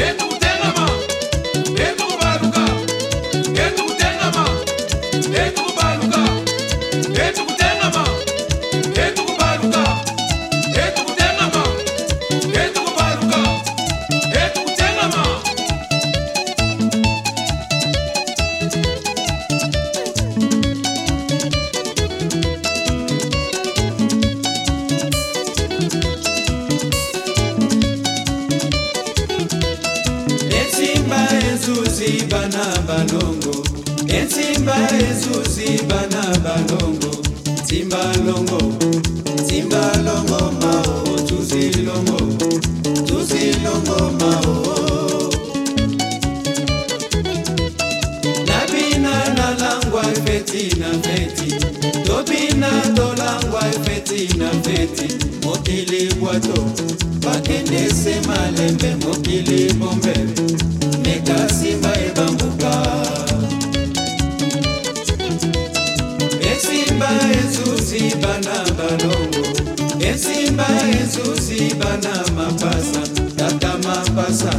Eita! ezuzi bana balongo ensimba ezuzi bana balongo nsimba longo nsimba longo mao tuzi longo tuzi longo mao nabina nalangwa feti na feti tobina tolangwa feti na feti mokili bwato bakende se malembe mokili bombele balongo esimba ezuzi bana mapasa tata mapasa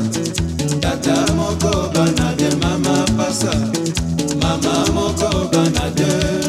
tata moko bana de mama pasa mama moko bana de